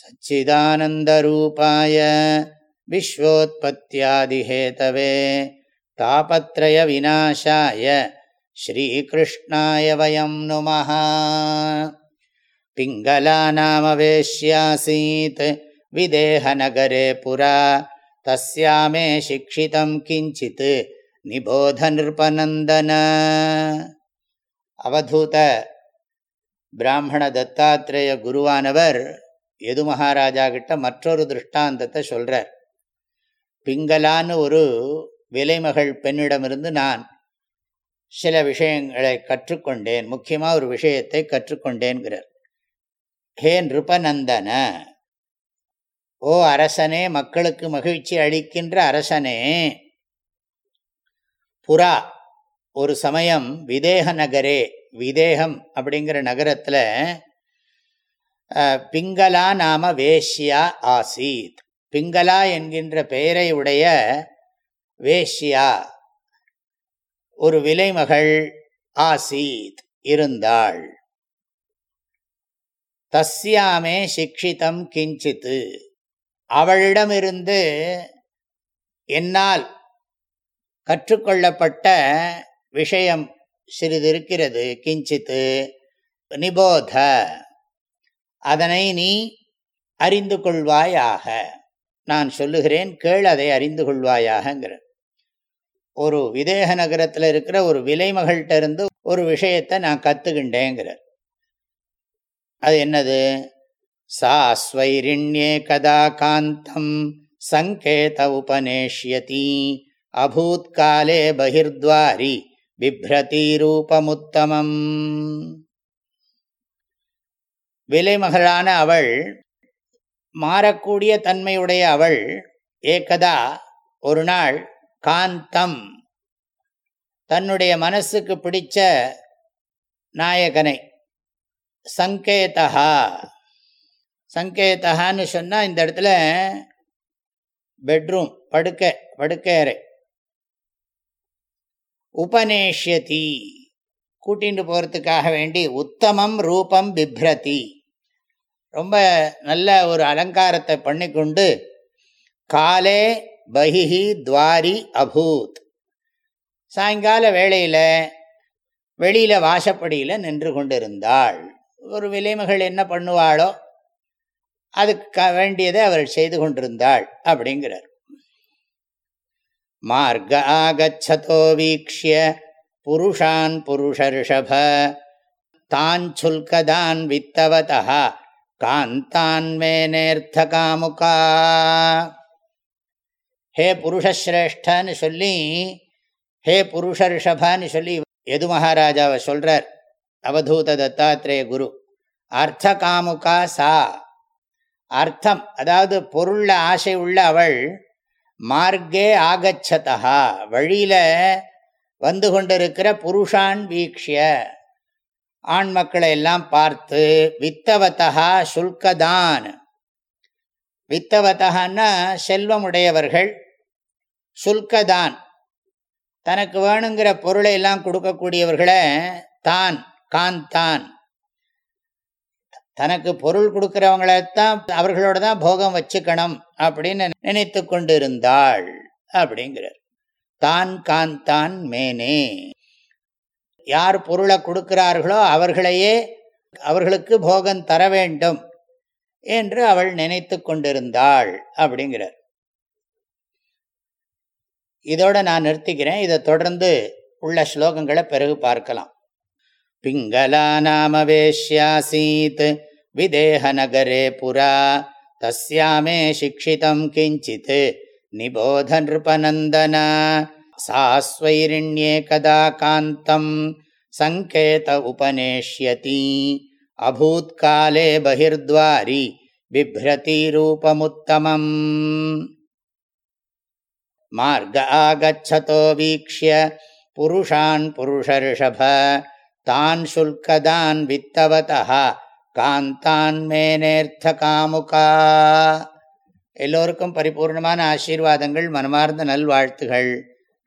सच्चिदानन्दरूपाय विश्वोत्पत्त्यादिहेतवे तापत्रयविनाशाय श्रीकृष्णाय वयं नुमः पिङ्गलानामवेश्यासीत् विदेहनगरे पुरा तस्यामे शिक्षितं किञ्चित् निबोधनृपनन्दन அவதூத பிராமண தத்தாத்திரேய குருவானவர் எது மகாராஜா கிட்ட மற்றொரு திருஷ்டாந்தத்தை சொல்கிறார் பிங்களான்னு ஒரு விலைமகள் பெண்ணிடமிருந்து நான் சில விஷயங்களை கற்றுக்கொண்டேன். முக்கியமாக ஒரு விஷயத்தை கற்றுக்கொண்டேன்கிறார். ஹே நிருபநந்தன ஓ அரசனே மக்களுக்கு மகிழ்ச்சி அளிக்கின்ற அரசனே புறா ஒரு சமயம் விதேக நகரே விதேகம் அப்படிங்கிற நகரத்தில் பிங்களா நாம வேஷ்யா ஆசீத். பிங்களா என்கின்ற பெயரை உடைய வேஷ்யா ஒரு விலைமகள் ஆசீத் இருந்தாள். தஸ்யாமே சிக்ஷிதம் கிஞ்சித்து அவளிடமிருந்து என்னால் கற்றுக்கொள்ளப்பட்ட விஷயம் சிறிது இருக்கிறது கிஞ்சித்து நிபோத அதனை நீ அறிந்து கொள்வாயாக. நான் சொல்லுகிறேன் கேள் அதை அறிந்து கொள்வாயாகங்கிற ஒரு விதேக நகரத்தில் இருக்கிற ஒரு விலைமகள்கிட்ட இருந்து ஒரு விஷயத்தை நான் கற்றுக்கின்றேங்கிறார் அது என்னது? சாஸ்வைரிண்யே கதா காந்தம் சங்கேத உபநேஷ்யதி அபூத்காலே பகிர்வாரி பிப்ரதி ரூபமுத்தமம். விலைமகளான அவள் மாறக்கூடிய தன்மையுடைய அவள் ஏகதா ஒரு நாள் காந்தம். தன்னுடைய மனசுக்கு பிடிச்ச நாயகனை சங்கேதா சங்கேதகான்னு சொன்னால் இந்த இடத்துல பெட்ரூம் படுக்கை படுக்கையறை உபநேஷ்யதி கூட்டிகிட்டு போகிறதுக்காக வேண்டி உத்தமம் ரூபம் பிப்ரதி. ரொம்ப நல்ல ஒரு அலங்காரத்தை பண்ணிக்கொண்டு காலே பகிஹி துவாரி அபூத். சாயங்கால வேளையில் வெளியில் வாசப்படியில் நின்று கொண்டிருந்தாள். ஒரு விலைமகள் என்ன பண்ணுவாளோ அதுக்கு வேண்டியதை அவள் செய்து கொண்டிருந்தாள் அப்படிங்கிறார். மார்க ஆகச்சதோ வீக்ஷிய புருஷான் புருஷ ரிஷப தான் சுல்கதான் வித்தவதா காமுகா ஹே புருஷஸ்ரேஷ்டன்னு சொல்லி ஹே புருஷ ரிஷபான்னு சொல்லி எது மகாராஜாவை சொல்கிறார் அவதூத தத்தாத்திரேய குரு. அர்த்த காமுகா சா. அர்த்தம் அதாவது பொருள்ல ஆசை உள்ள அவள் மார்க்கே ஆகச்சதா வழியில் வந்து கொண்டிருக்கிற புருஷான் வீக்ஷிய. ஆண் மக்களை எல்லாம் பார்த்து வித்தவத்தகா சுல்கதான். வித்தவத்தகான்னா செல்வமுடையவர்கள் சுல்கதான். தனக்கு வேணுங்கிற பொருளை எல்லாம் கொடுக்கக்கூடியவர்களை தான் காந்தான் தனக்கு பொருள் கொடுக்கிறவங்களைத்தான் அவர்களோட தான் போகம் வச்சுக்கணும் அப்படின்னு நினைத்து கொண்டிருந்தாள் அப்படிங்கிறார். தான் காந்தான் மேனே. யார் பொருளை கொடுக்கிறார்களோ அவர்களையே அவர்களுக்கு போகம் தர வேண்டும் என்று அவள் நினைத்து கொண்டிருந்தாள் அப்படிங்கிறார். இதோட நான் நிறுத்திக்கிறேன். இதை தொடர்ந்து உள்ள ஸ்லோகங்களை பிறகு பார்க்கலாம். பிங்களா நாமவேஷ்யாசீத் விதேகநகரே புரா தஸ்யாமே சிக்ஷிதம் கிஞ்சித் நிபோத நிருபநந்தனா சாஸ்வைரிண்யே கதா காந்தம் சங்கேத உபநேஷ்யதி அபூத்காலே பகிர்வாரி பிப்ரதி ரூபமுத்தமம் மார்க ஆகச்சதோ வீக்ஷிய புருஷான் புருஷர்ஷப தான் சுல்கதான் வித்தவதா காந்தான் மேனேர்த்த காமுகா எல்லோருக்கும் பரிபூர்ணமான ஆசீர்வாதங்கள் மனமார்ந்த நல்வாழ்த்துகள்.